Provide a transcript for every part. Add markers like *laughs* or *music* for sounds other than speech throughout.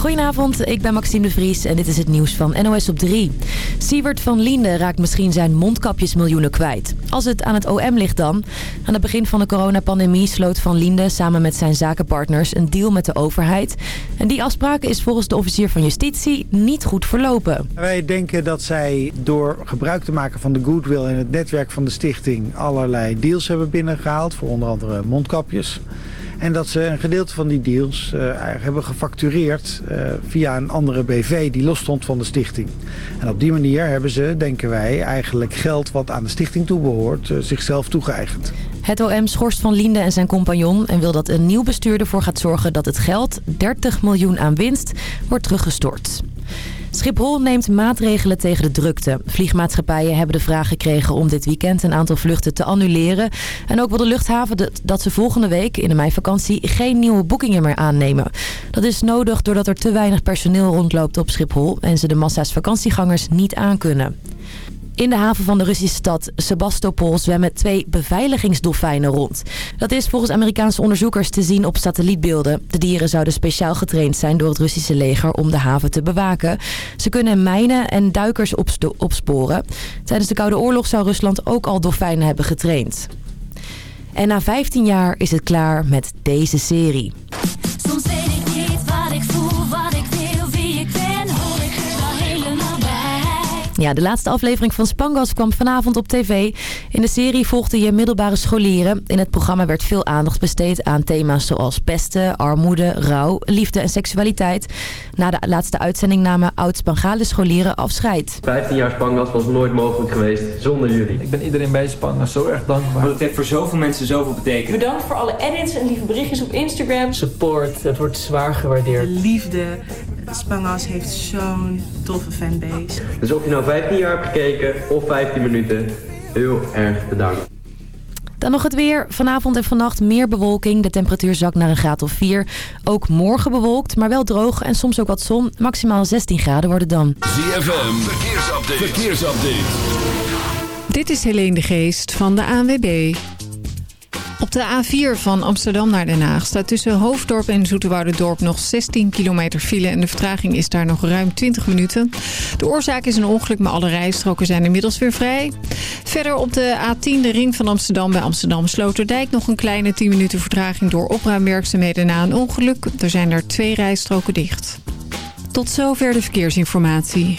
Goedenavond, ik ben Maxime de Vries en dit is het nieuws van NOS op 3. Siewert van Liende raakt misschien zijn mondkapjesmiljoenen kwijt. Als het aan het OM ligt dan. Aan het begin van de coronapandemie sloot Van Liende samen met zijn zakenpartners een deal met de overheid. En die afspraak is volgens de officier van justitie niet goed verlopen. Wij denken dat zij door gebruik te maken van de goodwill en het netwerk van de stichting allerlei deals hebben binnengehaald. Voor onder andere mondkapjes. En dat ze een gedeelte van die deals uh, hebben gefactureerd uh, via een andere BV die losstond van de stichting. En op die manier hebben ze, denken wij, eigenlijk geld wat aan de stichting toebehoort, uh, zichzelf toegeëigend. Het OM schorst van Linde en zijn compagnon en wil dat een nieuw bestuur ervoor gaat zorgen dat het geld, 30 miljoen aan winst, wordt teruggestort. Schiphol neemt maatregelen tegen de drukte. Vliegmaatschappijen hebben de vraag gekregen om dit weekend een aantal vluchten te annuleren. En ook wil de luchthaven dat ze volgende week in de meivakantie geen nieuwe boekingen meer aannemen. Dat is nodig doordat er te weinig personeel rondloopt op Schiphol en ze de massa's vakantiegangers niet aankunnen. In de haven van de Russische stad Sebastopol zwemmen twee beveiligingsdolfijnen rond. Dat is volgens Amerikaanse onderzoekers te zien op satellietbeelden. De dieren zouden speciaal getraind zijn door het Russische leger om de haven te bewaken. Ze kunnen mijnen en duikers opsporen. Tijdens de Koude Oorlog zou Rusland ook al dolfijnen hebben getraind. En na 15 jaar is het klaar met deze serie. Ja, de laatste aflevering van Spangas kwam vanavond op tv. In de serie volgde je middelbare scholieren. In het programma werd veel aandacht besteed aan thema's zoals pesten, armoede, rouw, liefde en seksualiteit. Na de laatste uitzending namen oud-Spangale scholieren afscheid. 15 jaar Spangas was nooit mogelijk geweest zonder jullie. Ik ben iedereen bij Spangas zo erg dankbaar. Het heeft voor zoveel mensen zoveel betekend. Bedankt voor alle edits en lieve berichtjes op Instagram. Support, het wordt zwaar gewaardeerd. Liefde. Spangas heeft zo'n toffe fanbase. Dus of je nou 15 jaar hebt gekeken of 15 minuten, heel erg bedankt. Dan nog het weer. Vanavond en vannacht meer bewolking. De temperatuur zakt naar een graad of 4. Ook morgen bewolkt, maar wel droog en soms ook wat zon. Maximaal 16 graden worden dan. ZFM, verkeersupdate. verkeersupdate. Dit is Helene de Geest van de ANWB. Op de A4 van Amsterdam naar Den Haag staat tussen Hoofddorp en Zoeterwoudendorp nog 16 kilometer file en de vertraging is daar nog ruim 20 minuten. De oorzaak is een ongeluk, maar alle rijstroken zijn inmiddels weer vrij. Verder op de A10, de ring van Amsterdam bij Amsterdam Sloterdijk nog een kleine 10 minuten vertraging door opruimwerkzaamheden na een ongeluk. Er zijn er twee rijstroken dicht. Tot zover de verkeersinformatie.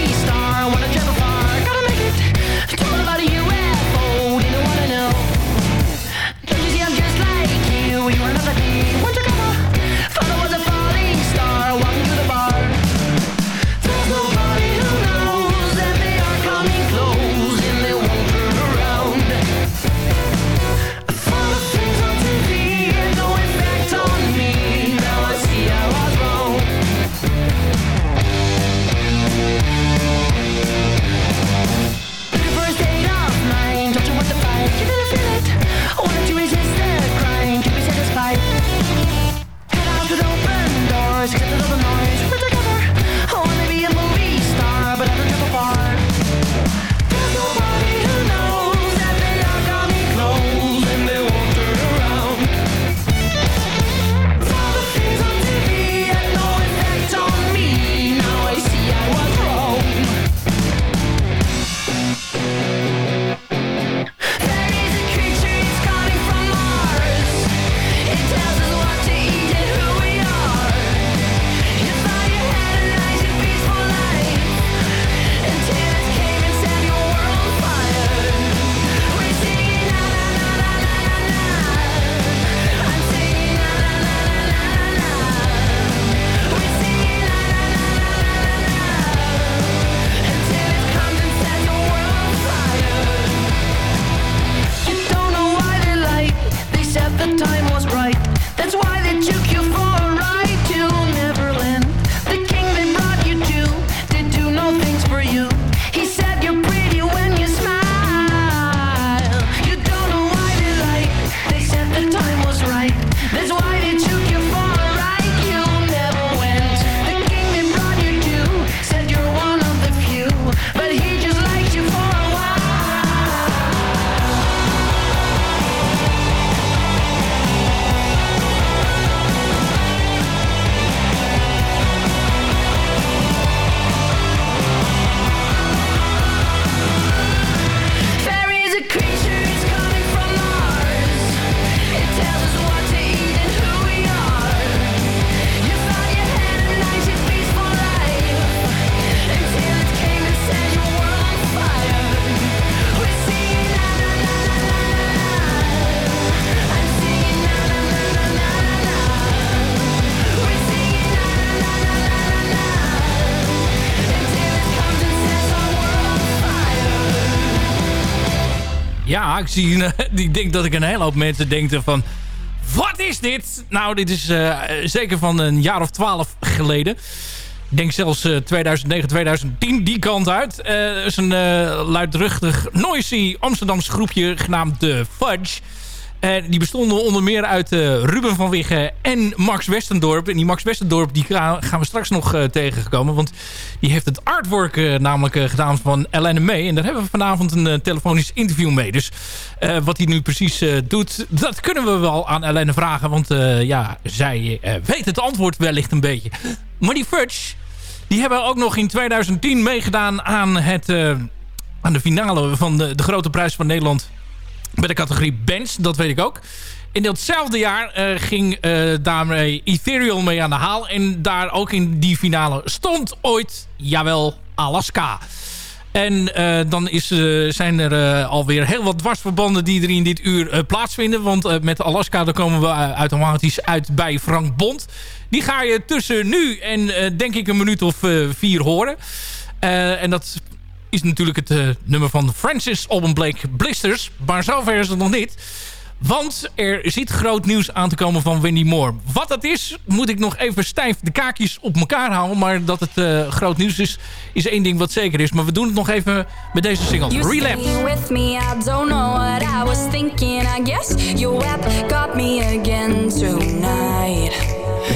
Ik, zie, denk dat ik een hele hoop mensen denken van... Wat is dit? Nou, dit is zeker van een jaar of twaalf geleden. Ik denk zelfs 2009, 2010 die kant uit. Het is een luidruchtig, noisy Amsterdamse groepje genaamd The Fudge. Uh, die bestonden onder meer uit uh, Ruben van Wiggen en Max Westendorp. En die Max Westendorp die gaan we straks nog uh, tegenkomen. Want die heeft het artwork namelijk gedaan van LNME. En daar hebben we vanavond een telefonisch interview mee. Dus wat hij nu precies doet, dat kunnen we wel aan Ellen vragen. Want ja, zij weet het antwoord wellicht een beetje. Maar die Fudge, die hebben ook nog in 2010 meegedaan aan, het, aan de finale van de, de Grote Prijs van Nederland bij de categorie bands, dat weet ik ook. In datzelfde jaar uh, ging uh, daarmee Ethereal mee aan de haal. En daar ook in die finale stond ooit, jawel, Alaska. En uh, dan is, zijn er alweer heel wat dwarsverbanden die er in dit uur plaatsvinden. Want met Alaska dan komen we automatisch uit bij Frank Bond. Die ga je tussen nu en denk ik een minuut of vier horen. en dat is natuurlijk het uh, nummer van Francis Alban Blake Blisters. Maar zover is het nog niet. Want er zit groot nieuws aan te komen van Wendy Moore. Wat dat is, moet ik nog even stijf de kaakjes op elkaar houden. Maar dat het uh, groot nieuws is, is één ding wat zeker is. Maar we doen het nog even met deze single. Relapse. with me, I don't know what I was thinking. I guess got me again tonight.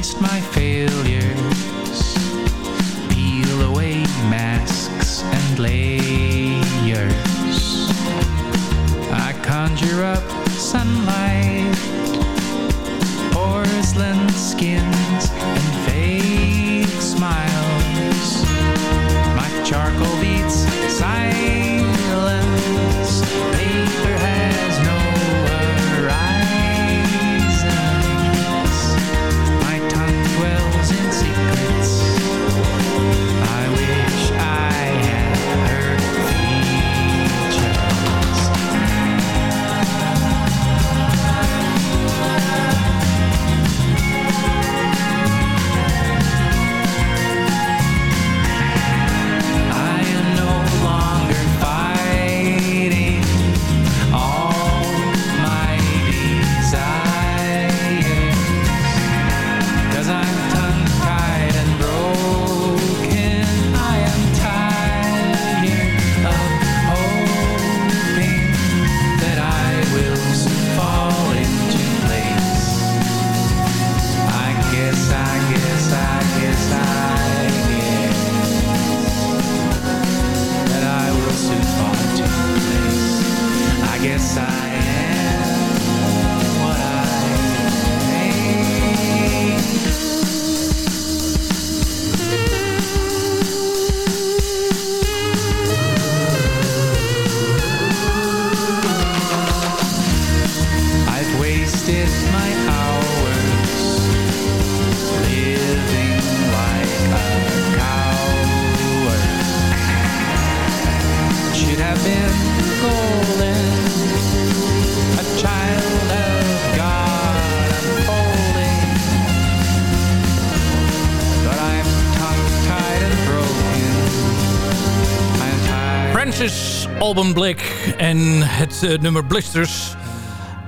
waste my Alban Blake en het eh, nummer Blisters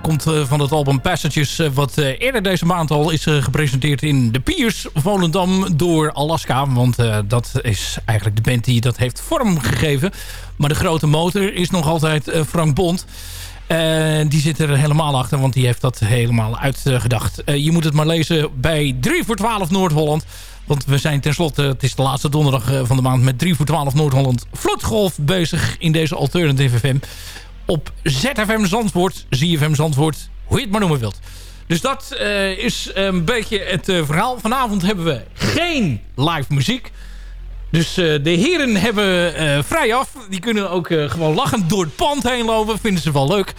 komt eh, van het album Passages... eh, wat eerder deze maand al is gepresenteerd in de Piers Volendam door Alaska. Want dat is eigenlijk de band die dat heeft vormgegeven. Maar de grote motor is nog altijd Frank Bond... Eh, die zit er helemaal achter, want die heeft dat helemaal uitgedacht. Je moet het maar lezen bij 3 voor 12 Noord-Holland. Want we zijn tenslotte, het is de laatste donderdag eh, van de maand... met 3 voor 12 Noord-Holland Vloedgolf bezig in deze Alternative FM. Op ZFM Zandvoort, ZFM Zandvoort, hoe je het maar noemen wilt. Dus dat eh, is een beetje het eh, verhaal. Vanavond hebben we geen live muziek. Dus de heren hebben vrij af. Die kunnen ook gewoon lachend door het pand heen lopen. Vinden ze wel leuk.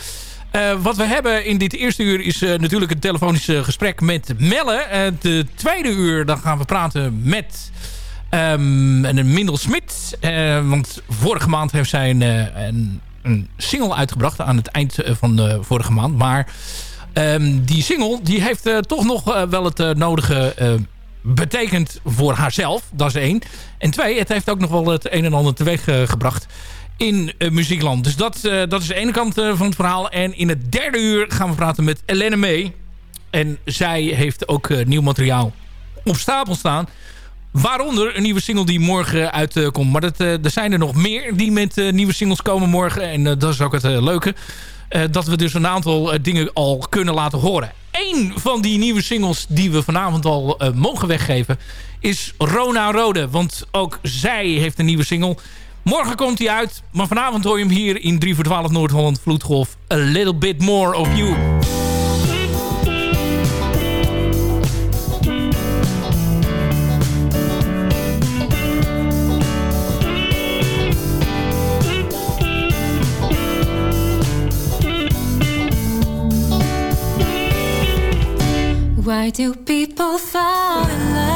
Eh, wat we hebben in dit eerste uur is eh, natuurlijk een telefonisch eh, gesprek met Melle. De tweede uur dan gaan we praten met een Mindel Smit. Want vorige maand heeft zij een, een, single uitgebracht aan het eind van de vorige maand. Maar ehm, die single die heeft toch nog wel het nodige betekend voor haarzelf. Dat is één. En twee, het heeft ook nog wel het een en ander teweeg gebracht in eh, muziekland. Dus dat, eh, dat is de ene kant eh, van het verhaal. En in het derde uur gaan we praten met Elene May. En zij heeft ook nieuw materiaal op stapel staan. Waaronder een nieuwe single die morgen uitkomt. maar dat, er zijn er nog meer die met nieuwe singles komen morgen. En dat is ook het leuke. dat we dus een aantal dingen al kunnen laten horen. Eén van die nieuwe singles die we vanavond al mogen weggeven... is Rona Rode. Want ook zij heeft een nieuwe single... Morgen komt hij uit, maar vanavond hoor je hem hier in 3 voor 12 Noord-Holland Vloedgolf. A little bit more of you. Why do people fall in love?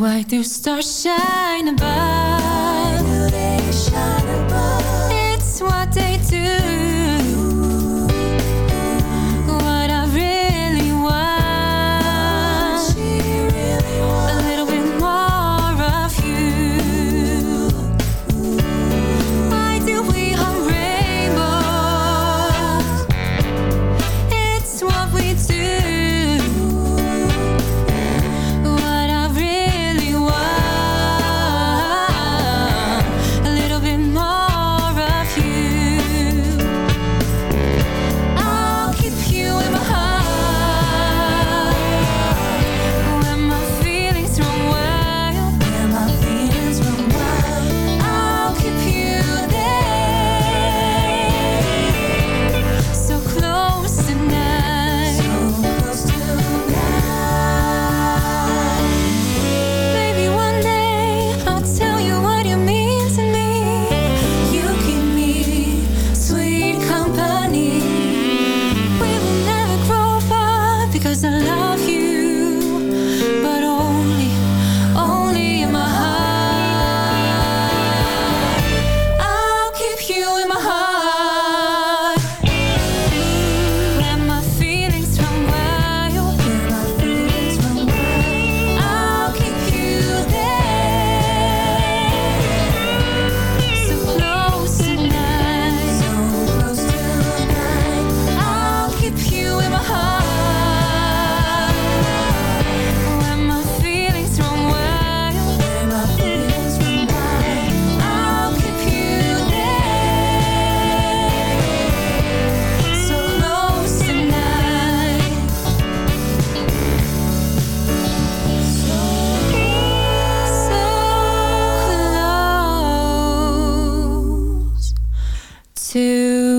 Why do stars shine above? to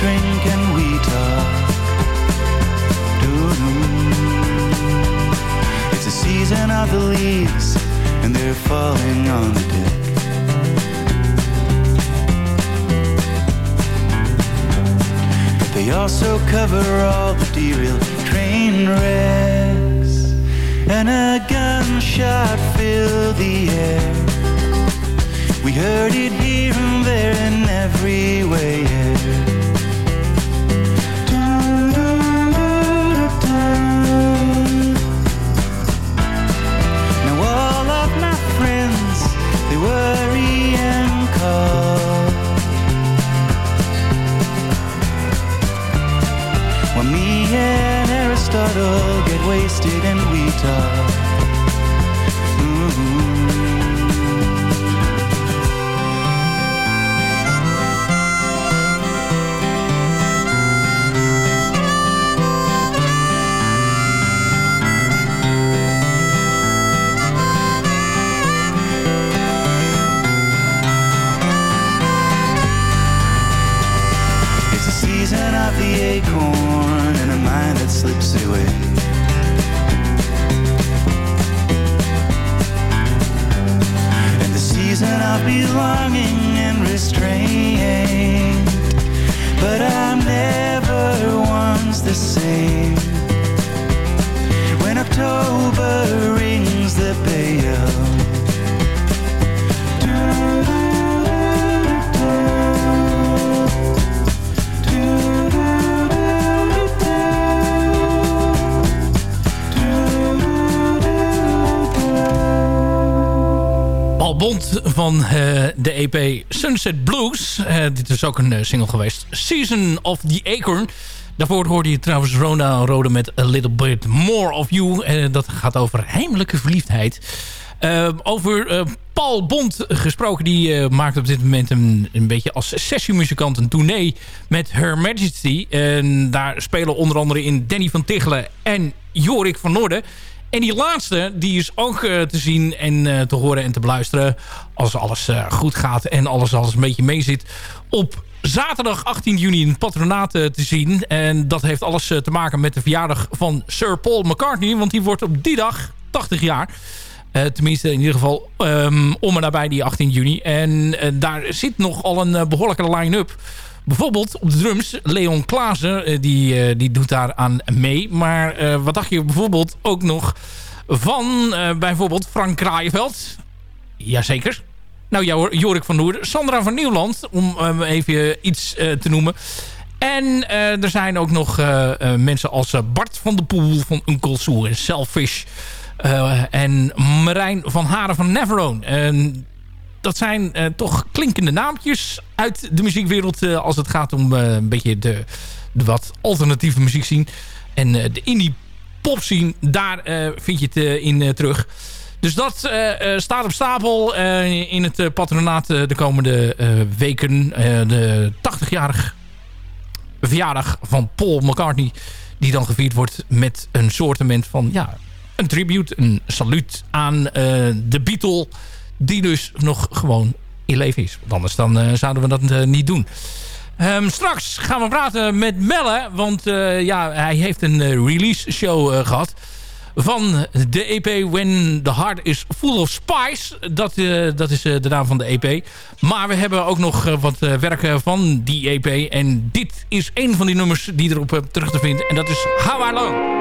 drink and we talk. Doo-doo. It's the season of the leaves, and they're falling on the deck. But they also cover all the derailed train wrecks, and a gunshot filled the air. We heard it here and there and everywhere. Get wasted and we talk. Belonging and restraint. But I'm never once the same. When October Bond van eh, de EP Sunset Blues. Eh, dit is ook een eh, single geweest. Season of the Acorn. Daarvoor hoorde je trouwens Rona Rode met A Little Bit More of You. Dat gaat over heimelijke verliefdheid. Over Paul Bond gesproken. Die maakt op dit moment een, een beetje als sessiemuzikant een tournee met Her Majesty. En daar spelen onder andere in Danny van Tichelen en Jorik van Noorden. En die laatste, die is ook eh, te zien en eh, te horen en te beluisteren... als alles eh, goed gaat en alles, alles een beetje meezit... op zaterdag 18 juni in het patronaat te zien. En dat heeft alles te maken met de verjaardag van Sir Paul McCartney... want die wordt op die dag 80 jaar... Tenminste, in ieder geval ehm, om en nabij die 18 juni. En daar zit nogal een eh, behoorlijke line-up. Bijvoorbeeld op de drums, Leon Klaassen, eh, die, eh, die doet daar aan mee. Maar eh, wat dacht je bijvoorbeeld ook nog van bijvoorbeeld Frank Kraaienveld? Jazeker. Nou, hoor, Jorik van Noorden, Sandra van Nieuwland, om even iets te noemen. En er zijn ook nog mensen als Bart van de Poel van Uncle en Selfish... En Marijn van Haren van Neverone. Dat zijn eh, toch klinkende naampjes uit de muziekwereld... eh, als het gaat om eh, een beetje de, de wat alternatieve muziek zien. En de indie pop zien, daar vind je het in terug. Dus dat staat op stapel in het patronaat de komende weken. De 80-jarig verjaardag van Paul McCartney... die dan gevierd wordt met een soortement van... ja, een tribute, een saluut aan de Beatle... die dus nog gewoon in leven is. Want anders dan, eh, zouden we dat eh, niet doen. Ehm, straks gaan we praten met Melle. Want eh, ja, hij heeft een release show eh, gehad. Van de EP When the Heart is Full of Spice. Dat, dat is de naam van de EP. Maar we hebben ook nog wat werken van die EP. En dit is een van die nummers die erop terug te vinden. En dat is How.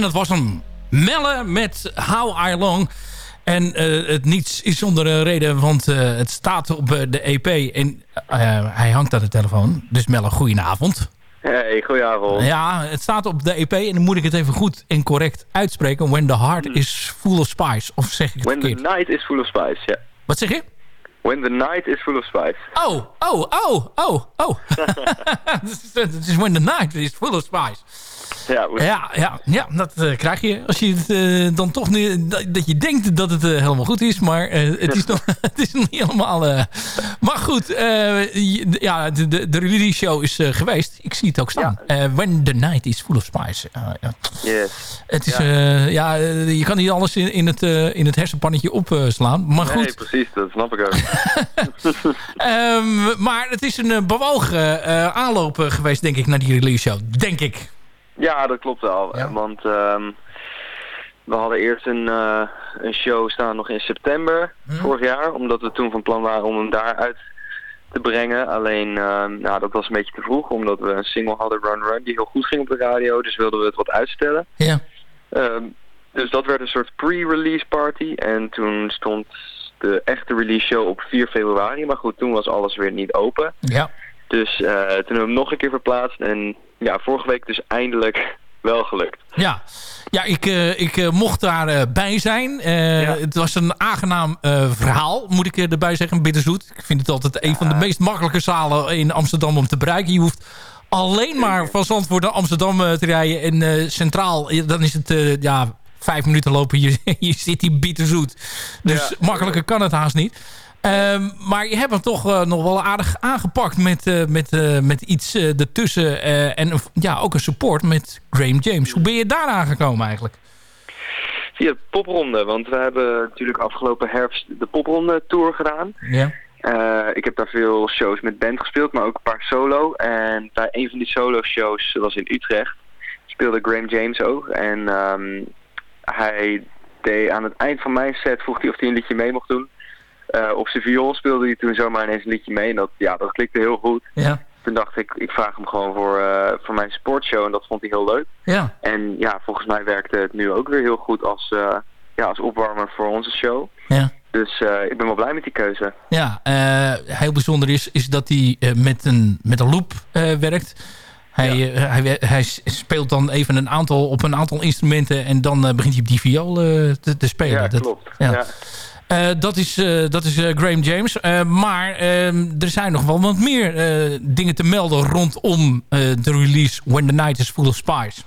En dat was hem. Melle met How I Long. En eh, het niets is zonder een reden, want eh, het staat op eh, de EP. En eh, hij hangt aan de telefoon. Dus Melle, goedenavond. Hey, goedenavond. Ja, het staat op de EP en dan moet ik het even goed en correct uitspreken. When the heart is full of spice. Of zeg ik het When the night is full of spice, ja. Wat zeg je? When the night is full of spice. Oh, oh, oh, oh, oh. *laughs* Het is when the night is full of spice. Ja. Ja, ja, ja dat eh, krijg je als je het eh, dan toch niet... Dat, dat je denkt dat het eh, helemaal goed is, maar het, is *laughs* nog, *laughs* het is nog niet helemaal... maar goed, ja, de, de, de release show is geweest. Ik zie het ook staan. When the night is full of spice. Ja. Yes. Het is, Ja. je kan niet alles in, in, het, in het hersenpannetje opslaan. maar goed, Nee, precies, dat snap ik ook. *laughs* Ehm, maar het is een bewogen aanloop geweest, denk ik, naar die release show. Denk ik. Ja, dat klopt wel. Want ehm, we hadden eerst een, eh, een show staan nog in september vorig jaar. Omdat we toen van plan waren om hem daar uit te brengen. Alleen, ehm, nou, dat was een beetje te vroeg. Omdat we een single hadden, Run Run, die heel goed ging op de radio. Dus wilden we het wat uitstellen. Ja. Ehm, dus dat werd een soort pre-release party. En toen stond de echte release show op 4 februari. Maar goed, toen was alles weer niet open. Ja. Dus eh, toen hebben we hem nog een keer verplaatst. En ja, vorige week dus eindelijk *laughs* wel gelukt. Ja, ja ik, eh, ik eh, mocht daarbij bij zijn. Het was een aangenaam verhaal, moet ik erbij zeggen. Bitterzoet. Ik vind het altijd een van de meest makkelijke zalen in Amsterdam om te bereiken. Je hoeft alleen maar van Zandvoort naar Amsterdam te rijden. En centraal, dan is het ja, vijf minuten lopen. *laughs* Je, je zit hier bitterzoet. Dus makkelijker kan het haast niet. Ehm, maar je hebt hem toch eh, nog wel aardig aangepakt met, eh, met, eh, met iets ertussen. en ja, ook een support met Graham James. Hoe ben je daar aangekomen eigenlijk? Via de popronde, want we hebben natuurlijk afgelopen herfst de popronde tour gedaan. Ja. Ik heb daar veel shows met band gespeeld, maar ook een paar solo. En bij een van die solo shows, was in Utrecht, speelde Graham James ook. En ehm, hij deed aan het eind van mijn set, vroeg hij of hij een liedje mee mocht doen. Eh, op zijn viool speelde hij toen zomaar ineens een liedje mee. En dat, ja, dat klikte heel goed. Ja. Toen dacht ik, ik vraag hem gewoon voor, eh, voor mijn sportshow. En dat vond hij heel leuk. Ja. En ja, volgens mij werkte het nu ook weer heel goed als, eh, ja, als opwarmer voor onze show. Ja. Dus ik ben wel blij met die keuze. Ja, heel bijzonder is, is dat hij met, een, met een loop werkt. Hij, hij, hij speelt dan even een aantal, op een aantal instrumenten... en dan begint hij op die viool te, te spelen. Ja, Dat- klopt. ja. Ja. Eh, dat is, eh, dat is eh, Graham James. Maar ehm, er zijn nog wel wat meer dingen te melden rondom de release When the Night is Full of Spies.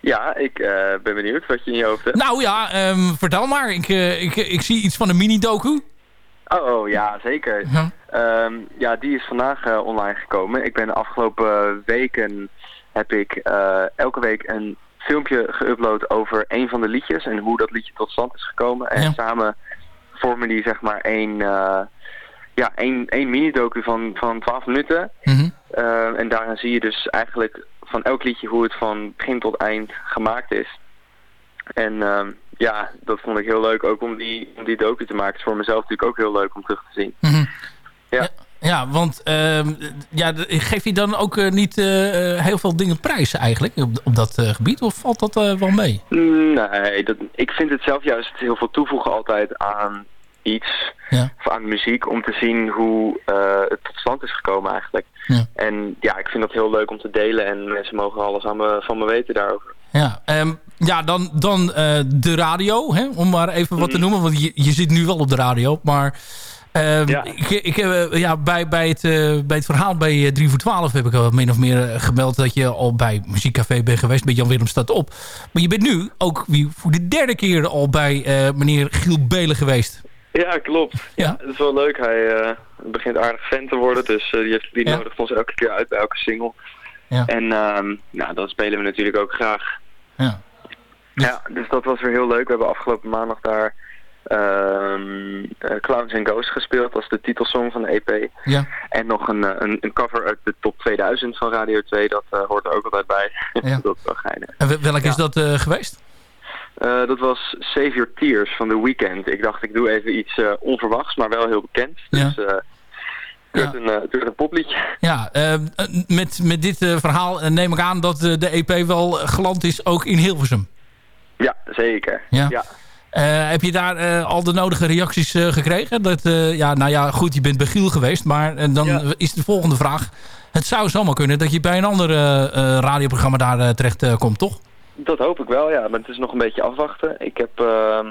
Ja, ik ben benieuwd wat je in je hoofd hebt. Nou ja, ehm, vertel maar. Ik, ik, ik zie iets van een mini-doku. Oh, oh, ja, zeker. Ja. Ehm, ja, die is vandaag online gekomen. Ik ben de afgelopen weken, heb ik elke week een filmpje geüpload over een van de liedjes en hoe dat liedje tot stand is gekomen. En Ja. samen vormen die zeg maar één, eh, ja, één, één mini-docu van, van 12 minuten. Mhm. Eh, en daarin zie je dus eigenlijk van elk liedje hoe het van begin tot eind gemaakt is. En ehm, ja, dat vond ik heel leuk ook om die, om die docu te maken. Het is voor mezelf natuurlijk ook heel leuk om terug te zien. Mhm. Ja. Ja, want ehm, ja, geef je dan ook eh, niet eh, eh, heel veel dingen prijzen eigenlijk op, op dat gebied? Of valt dat wel mee? Nee, dat, ik vind het zelf juist heel veel toevoegen altijd aan iets, Ja. of aan muziek, om te zien hoe eh, het tot stand is gekomen eigenlijk. Ja. En ja, ik vind dat heel leuk om te delen en mensen mogen alles aan me, van me weten daarover. Ja, ehm, ja dan, dan de radio, hè, om maar even wat te Mhm. noemen. Want je, je zit nu wel op de radio, maar... ehm, Ja. ik, ik, heb, eh, ja, bij, bij, het, eh, bij het verhaal bij eh, 3 voor 12 heb ik al min of meer eh, gemeld... dat je al bij Muziekcafé bent geweest bij Jan Willem staat op. Maar je bent nu ook voor de derde keer al bij eh, meneer Giel Belen geweest. Ja, klopt. Ja. Het is wel leuk. Hij eh, begint aardig fan te worden, dus eh, die, heeft, die Ja. nodigt ons elke keer uit bij elke single. Ja. En ehm, nou, dat spelen we natuurlijk ook graag. Ja. Ja, dus dat was weer heel leuk. We hebben afgelopen maandag daar eh, Clowns and Ghosts gespeeld. Is de titelsong van de EP. Ja. En nog een, eh, een, een cover uit de top 2000 van Radio 2. Dat eh, hoort er ook altijd bij. Ja. *laughs* dat is wel geinig. En wel- welk is Ja. dat eh, geweest? Eh, dat was Save Your Tears van The Weeknd. Ik dacht, ik doe even iets eh, onverwachts, maar wel heel bekend. Ja. Dus eh, het werd een, eh, het werd een popliedje. Ja, eh, met, met dit eh, verhaal eh, neem ik aan dat eh, de EP wel geland is ook in Hilversum. Ja, zeker. Ja. ja. Eh, heb je daar eh, al de nodige reacties eh, gekregen? Dat, ja, nou ja, goed, je bent bij Giel geweest. Maar dan Ja. is de volgende vraag. Het zou zomaar kunnen dat je bij een ander radioprogramma daar terecht komt, toch? Dat hoop ik wel, ja. Maar het is nog een beetje afwachten. Ik heb ehm,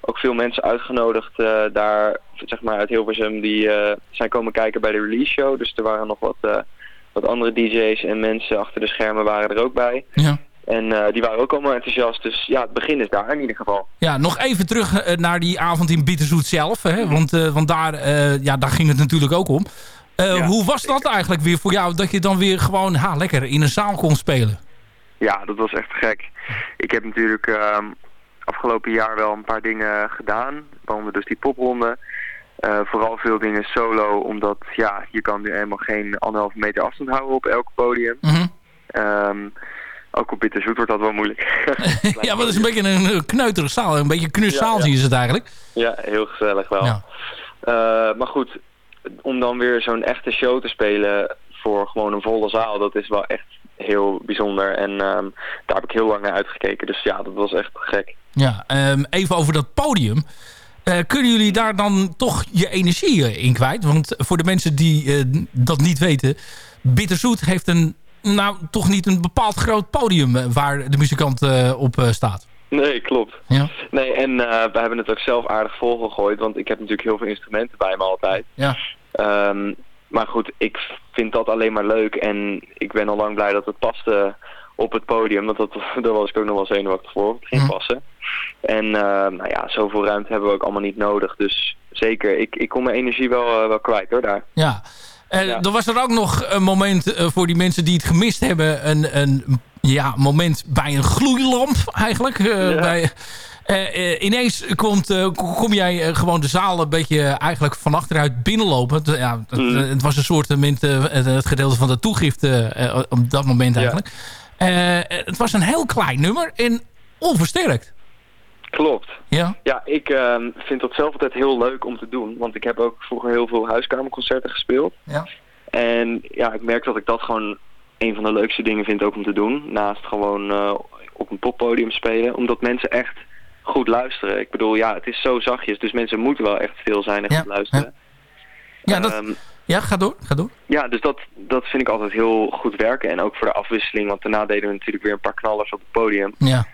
ook veel mensen uitgenodigd daar, zeg maar uit Hilversum, die zijn komen kijken bij de release show. Dus er waren nog wat, wat andere DJ's en mensen achter de schermen waren er ook bij. Ja. En eh, die waren ook allemaal enthousiast. Dus ja, het begin is daar in ieder geval. Ja, nog even terug eh, naar die avond in Bitterzoet zelf. Hè? Want, eh, want daar, eh, ja, daar ging het natuurlijk ook om. Eh, Ja, hoe was dat eigenlijk weer voor jou? Dat je dan weer gewoon ha, lekker in een zaal kon spelen? Ja, dat was echt gek. Ik heb natuurlijk ehm, afgelopen jaar wel een paar dingen gedaan. Waaronder dus die popronde. Eh, vooral veel dingen solo, omdat ja, je kan nu helemaal geen anderhalve meter afstand houden op elk podium. Ehm, ook op Bitterzoet wordt dat wel moeilijk. *laughs* ja, maar dat is een beetje een kneuterige zaal. Een beetje knuszaal Ja, ja. is het eigenlijk. ja, heel gezellig wel. Ja. Eh, maar goed, om dan weer zo'n echte show te spelen voor gewoon een volle zaal, dat is wel echt heel bijzonder. En ehm, daar heb ik heel lang naar uitgekeken. Dus ja, dat was echt gek. Ja, ehm, even over dat podium. Eh, kunnen jullie daar dan toch je energie eh, in kwijt? Want voor de mensen die dat niet weten... Bitterzoet heeft een, nou, toch niet een bepaald groot podium... eh, waar de muzikant eh, op eh, staat. Nee, klopt. Ja. Nee, en we hebben het ook zelf aardig volgegooid, want ik heb natuurlijk heel veel instrumenten bij me altijd. Ja. Ehm, maar goed, ik vind dat alleen maar leuk en ik ben al lang blij dat het paste op het podium. Want dat, *laughs* daar was ik ook nog wel zenuwachtig voor, het ging Mhm. passen. En nou ja, zoveel ruimte hebben we ook allemaal niet nodig. Dus zeker. Ik, ik kom mijn energie wel, wel kwijt hoor daar. Ja. En er was er ook nog een moment eh, voor die mensen die het gemist hebben. Een, een ja, moment bij een gloeilamp eigenlijk. Eh, bij, eh, eh, ineens komt, eh, kom jij eh, gewoon de zaal een beetje eigenlijk van achteruit binnenlopen. Het, ja, het, Mm. het was een soort moment, eh, het, gedeelte van de toegifte eh, op dat moment eigenlijk. Eh, eh, het was een heel klein nummer en onversterkt. Klopt. Ja? Ja, ik ehm, vind dat zelf altijd heel leuk om te doen. Want ik heb ook vroeger heel veel huiskamerconcerten gespeeld. Ja. En ja, ik merk dat ik dat gewoon een van de leukste dingen vind ook om te doen. Naast gewoon eh, op een poppodium spelen. Omdat mensen echt goed luisteren. Ik bedoel, ja, het is zo zachtjes. Dus mensen moeten wel echt stil zijn en goed luisteren. Ja, dat, Ehm, ja ga door. Ga door. ja, dus dat, dat vind ik altijd heel goed werken. En ook voor de afwisseling. Want daarna deden we natuurlijk weer een paar knallers op het podium. Ja.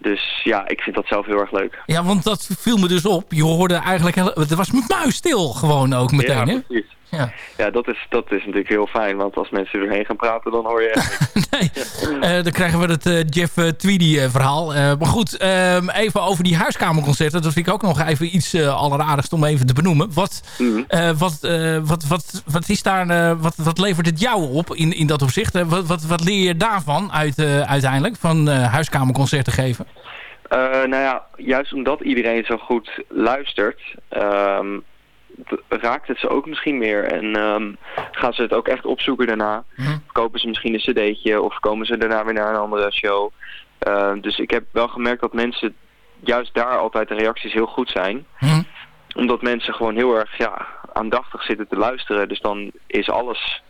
Dus ja, ik vind dat zelf heel erg leuk. Ja, want dat viel me dus op. Je hoorde eigenlijk... Het was muisstil gewoon ook meteen, ja, hè? precies. Ja. Ja, dat is, dat is natuurlijk heel fijn. Want als mensen erheen gaan praten, dan hoor je echt niks. *laughs* Eh, dan krijgen we het eh, Jeff eh, Tweedy verhaal. Maar goed, ehm, even over die huiskamerconcerten. Dat vind ik ook nog even iets alleraardigst om even te benoemen. Wat, uh, wat, wat, wat, wat, is daar, wat, wat levert het jou op in, in dat opzicht? Wat, wat, wat leer je daarvan uit, uiteindelijk, van huiskamerconcerten geven? nou ja, juist omdat iedereen zo goed luistert... Um, raakt het ze ook misschien meer. En um, gaan ze het ook echt opzoeken daarna. Mhm. Kopen ze misschien een cd'tje of komen ze daarna weer naar een andere show. Uh, dus ik heb wel gemerkt dat mensen juist daar altijd de reacties heel goed zijn. Mm. Omdat mensen gewoon heel erg ja, aandachtig zitten te luisteren. Dus dan is alles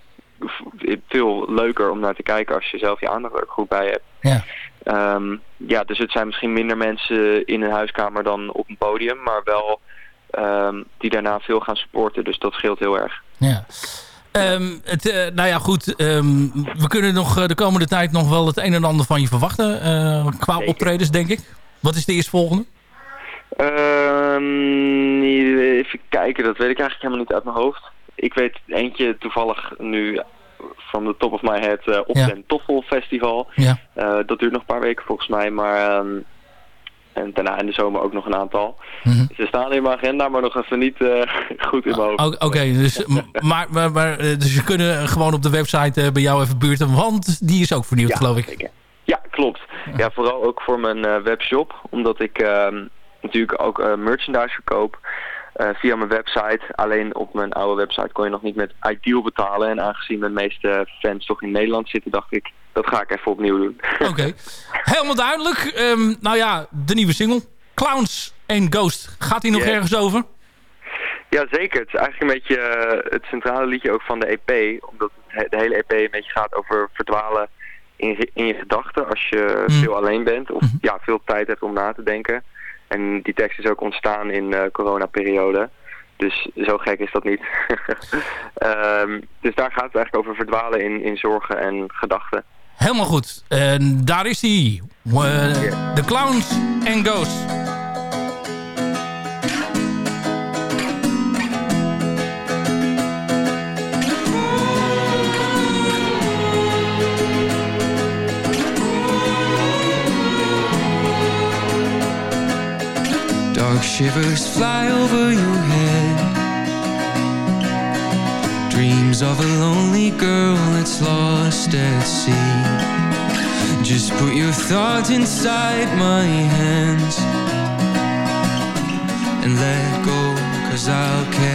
veel leuker om naar te kijken als je zelf je aandacht er goed bij hebt. Ja. Um, ja, dus het zijn misschien minder mensen in een huiskamer dan op een podium, maar wel um, die daarna veel gaan supporten. Dus dat scheelt heel erg. Ja. Um, het, uh, nou ja, goed. Um, we kunnen nog uh, de komende tijd nog wel het een en ander van je verwachten. Uh, qua Zeker. optredens, denk ik. Wat is de eerstvolgende? Even kijken, dat weet ik eigenlijk helemaal niet uit mijn hoofd. Ik weet eentje toevallig nu van de top of my head uh, op ja. het Toffel Festival. Ja. Uh, dat duurt nog een paar weken volgens mij, maar um, en daarna in de zomer ook nog een aantal. Mm -hmm. Ze staan in mijn agenda, maar nog even niet uh, *laughs* goed in mijn hoofd. Oké, okay, dus, maar, maar, maar, dus je kunnen gewoon op de website bij jou even buurten, want die is ook vernieuwd, ja, geloof ik. Zeker. Ja, klopt. Ja. ja, vooral ook voor mijn webshop, omdat ik ehm, natuurlijk ook merchandise verkoop. Uh, via mijn website. Alleen op mijn oude website kon je nog niet met Ideal betalen. En aangezien mijn meeste fans toch in Nederland zitten, dacht ik, dat ga ik even opnieuw doen. Oké, okay. *laughs* helemaal duidelijk. Um, nou ja, de nieuwe single. Clowns and Ghost. Gaat die nog Yeah. ergens over? Ja, zeker. Het is eigenlijk een beetje uh, het centrale liedje ook van de EP. Omdat het, de hele EP een beetje gaat over verdwalen in, in je gedachten. Als je mm. veel alleen bent of mm. ja, veel tijd hebt om na te denken. En die tekst is ook ontstaan in de uh, coronaperiode. Dus zo gek is dat niet. um, *laughs* dus daar gaat het eigenlijk over verdwalen in, in zorgen en gedachten. Helemaal goed. En daar is hij. Uh, yeah. The Clowns and Ghosts. Shivers fly over your head. Dreams of a lonely girl that's lost at sea. Just put your thoughts inside my hands And let go cause I'll carry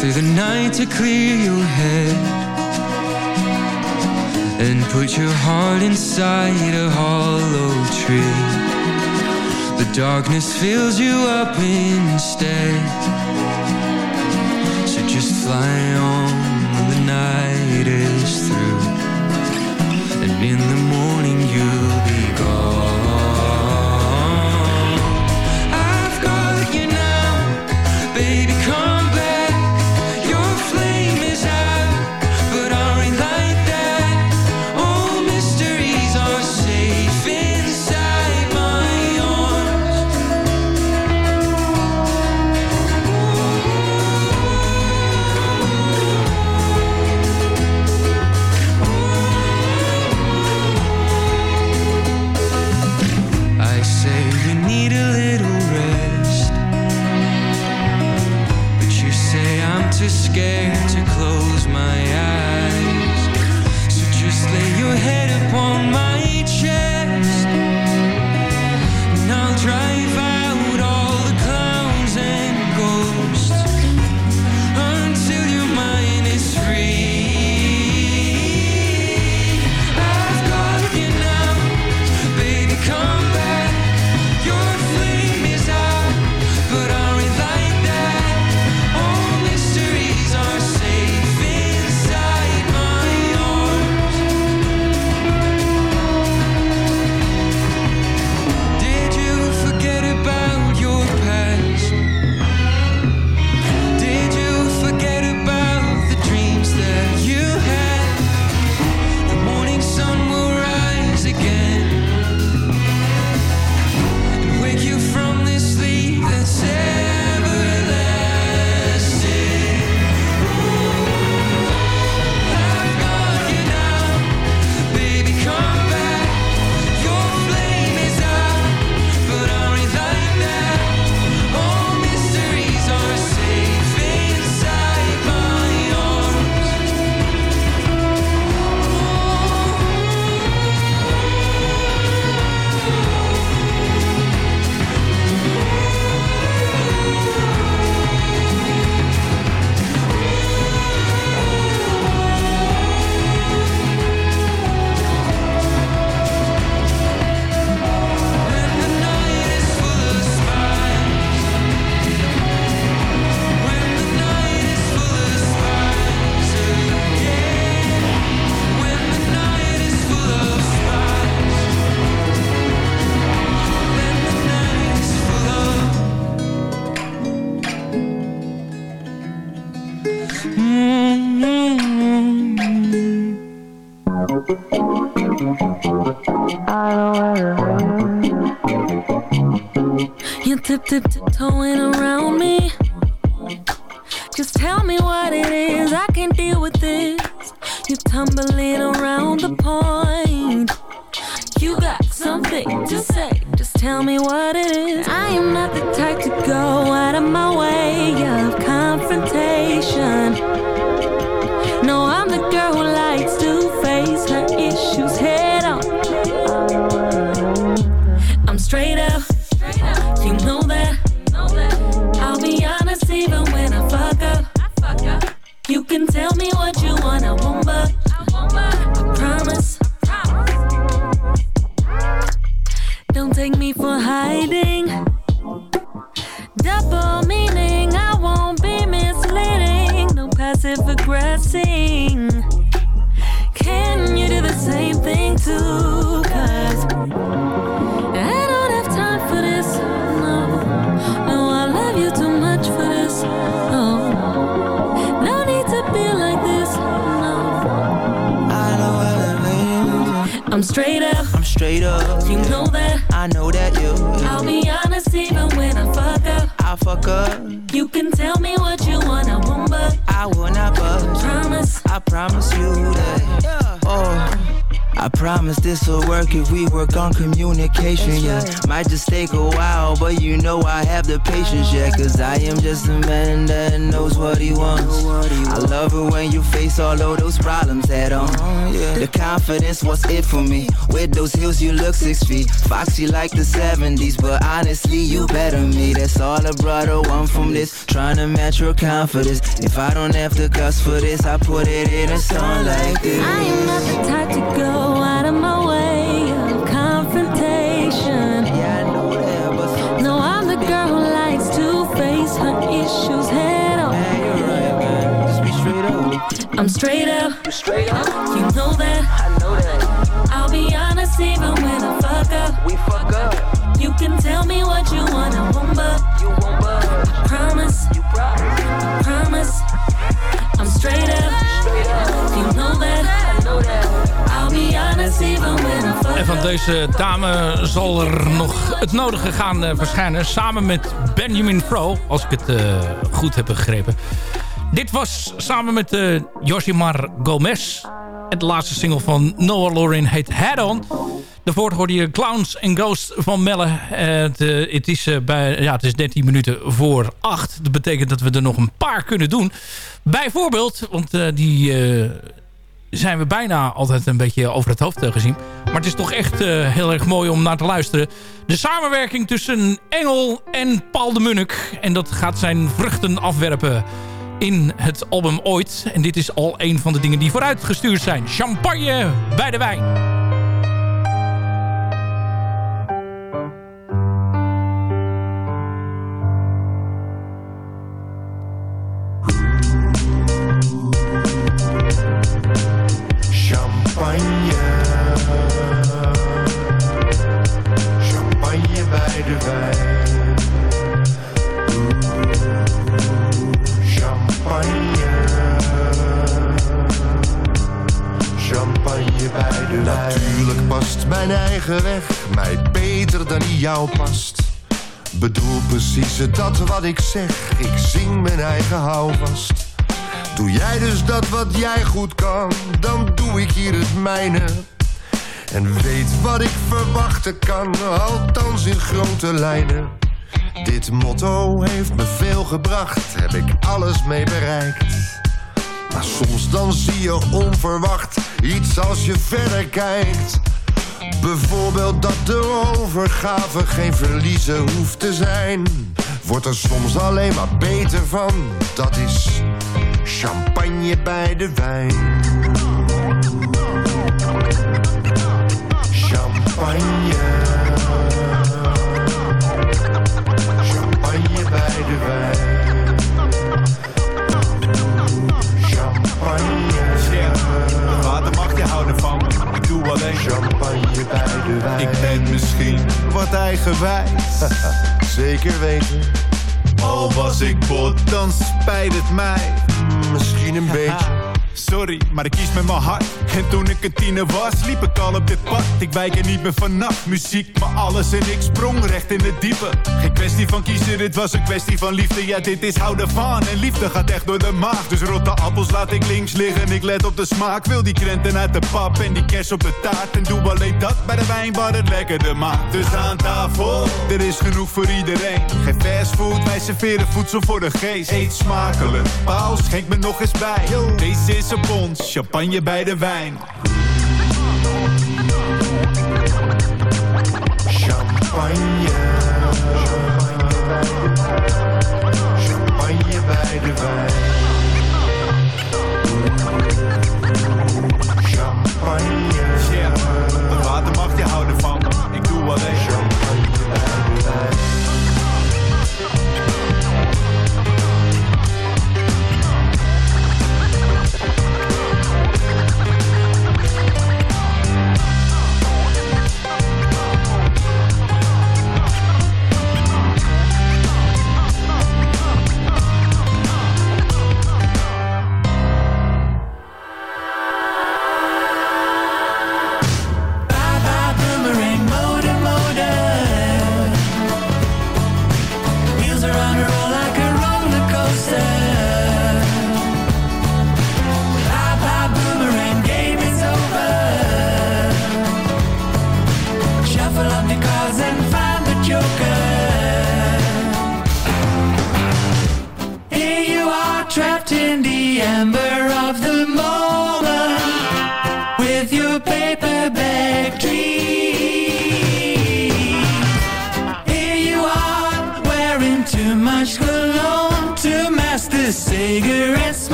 through the night to clear your head And put your heart inside a hollow tree. The darkness fills you up instead. So just fly on when the night is through. And in the morning you'll girl who likes to face her issues Might just take a while, but you know I have the patience, yeah. Cause I am just a man that knows what he wants. I love it when you face all of those problems head on. The confidence was it for me. With those heels, you look six feet. Foxy like the 70s, but honestly, you better me. That's all I brought a brother want from this. Trying to match your confidence. If I don't have to cuss for this, I put it in a song like this. I am not the type to issues head on. I'm straight up. You know that. I'll be honest even when I fuck up. We fuck up. En van deze dame zal er nog het nodige gaan eh, verschijnen. Samen met Benjamin Fro, als ik het eh, goed heb begrepen. Dit was samen met eh Yoshimar Gomez. De laatste single van Noah Lorin heet Head On. Daarvoor hoorde je Clowns and Ghosts van Melle. Het, het, is, bij, ja, het is 13 minuten voor 8. Dat betekent dat we er nog een paar kunnen doen. Bijvoorbeeld, want die zijn we bijna altijd een beetje over het hoofd eh, gezien. Maar het is toch echt eh, heel erg mooi om naar te luisteren. De samenwerking tussen Engel en Paul de Munnik. En dat gaat zijn vruchten afwerpen in het album Ooit. En dit is al een van de dingen die vooruitgestuurd zijn. Champagne bij de wijn. Champagne. Champagne bij de wijn. Natuurlijk past mijn eigen weg mij beter dan die jou past. Bedoel precies dat wat ik zeg. Ik zing mijn eigen houvast. Doe jij dus dat wat jij goed kan, dan doe ik hier het mijne. En weet wat ik verwachten kan, althans in grote lijnen. Dit motto heeft me veel gebracht, heb ik alles mee bereikt. Maar soms dan zie je onverwacht iets als je verder kijkt. Bijvoorbeeld dat de overgave geen verliezen hoeft te zijn. Wordt er soms alleen maar beter van, dat is champagne bij de wijn. Champagne. Champagne bij de wijn. Champagne. Vader mag je houden van ik doe alleen Champagne bij de wijn. Ik ben misschien wat eigenwijs *laughs* Zeker weten. Al was ik bot, dan spijt het mij Misschien een *laughs* beetje. Sorry, maar ik kies met mijn hart. En toen ik een tiener was, liep ik al op dit pad. Ik wijk er niet meer vanaf. Muziek, maar alles en ik sprong recht in het diepe. Geen kwestie van kiezen, dit was een kwestie van liefde. Ja, dit is houden van. En liefde gaat echt door de maag. Dus rotte appels laat ik links liggen. Ik let op de smaak. Wil die krenten uit de pap en die kers op de taart. En doe alleen dat bij de wijn waar het lekkerder maakt. Dus aan tafel, er is genoeg voor iedereen. Geen fastfood, wij serveren voedsel voor de geest. Eet smakelijk, Paul, schenk me nog eens bij. Deze is een champagne bij de wijn. Champagne. Champagne bij de wijn. Champagne. Yeah, water mag je houden van. Ik doe alleen champagne bij de wijn.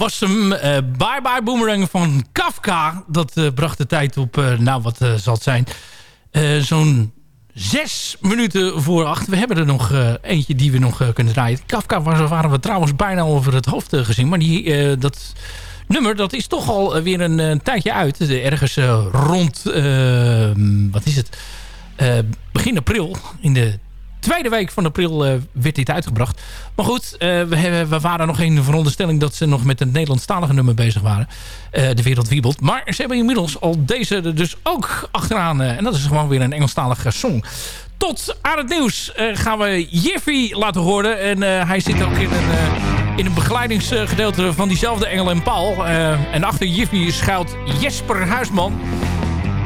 Was hem. eh, bye Bye Boomerang van Kafka. Dat eh, bracht de tijd op, eh, nou wat zal het zijn, zo'n zes minuten voor acht. We hebben er nog eentje die we nog kunnen draaien. Kafka was, waren we trouwens bijna over het hoofd gezien. Maar die, dat nummer dat is toch al weer een, eh, tijdje uit. Ergens rond, wat is het, begin april in de tweede week van april eh, werd dit uitgebracht. Maar goed, eh, we, we waren nog in de veronderstelling dat ze nog met een Nederlandstalige nummer bezig waren. Eh, de wereld wiebelt. Maar ze hebben inmiddels al deze er dus ook achteraan. en dat is gewoon weer een Engelstalige song. Tot aan het nieuws gaan we Jiffy laten horen. En hij zit ook in een, In een begeleidingsgedeelte van diezelfde Engel en Paul. En achter Jiffy schuilt Jesper Huisman.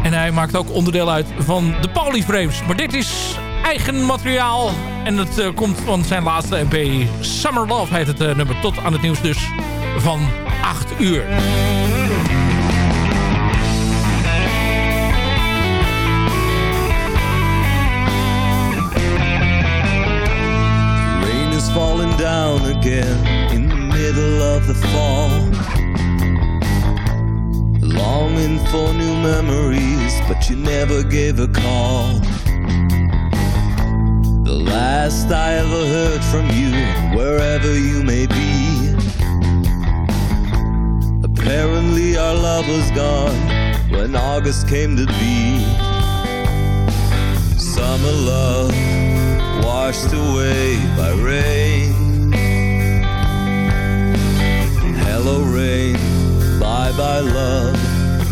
En hij maakt ook onderdeel uit van de Polyframes. Maar dit is eigen materiaal. En het eh, komt van zijn laatste EP. Summer Love heet het eh, nummer. Tot aan het nieuws dus van 8 uur. Rain is falling down again in the middle of the fall. Longing for new memories, but you never gave a call. Last I ever heard from you, wherever you may be. Apparently, our love was gone when August came to be. Summer love washed away by rain. Hello, rain. Bye bye, love.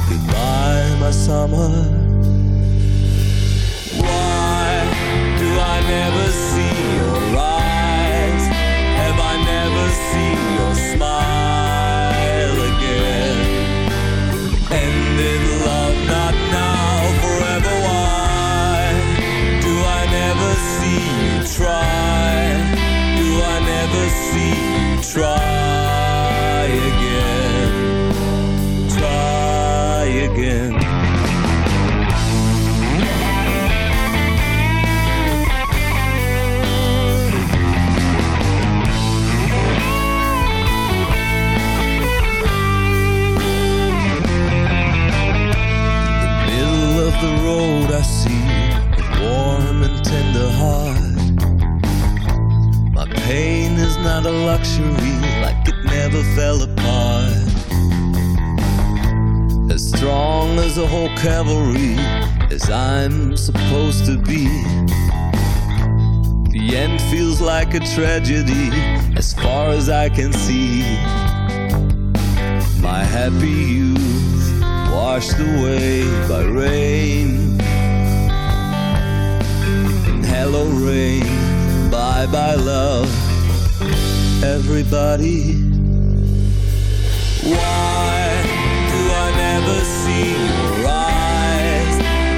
Goodbye, my summer. Try again? Try again. The middle of the road I see a warm and tender heart. My pain not a luxury, like it never fell apart. As strong as a whole cavalry, as I'm supposed to be. The end feels like a tragedy, as far as I can see. My happy youth washed away by rain. Hello, rain, bye bye, love, everybody. Why do I never see your eyes?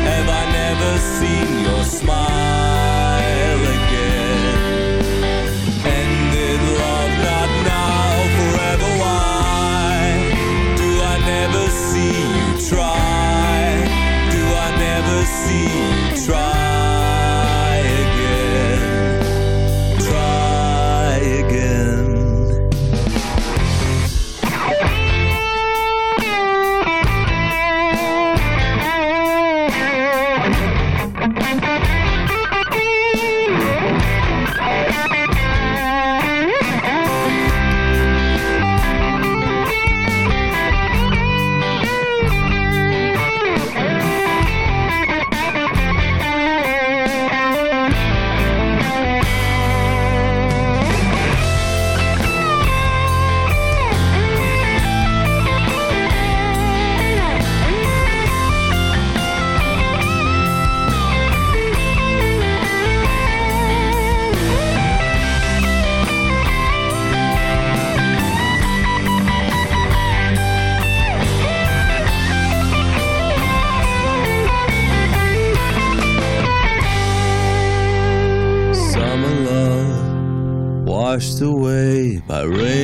Have I never seen your smile again? Ended love, not now, forever. Why do I never see you try? Do I never see washed away by rain.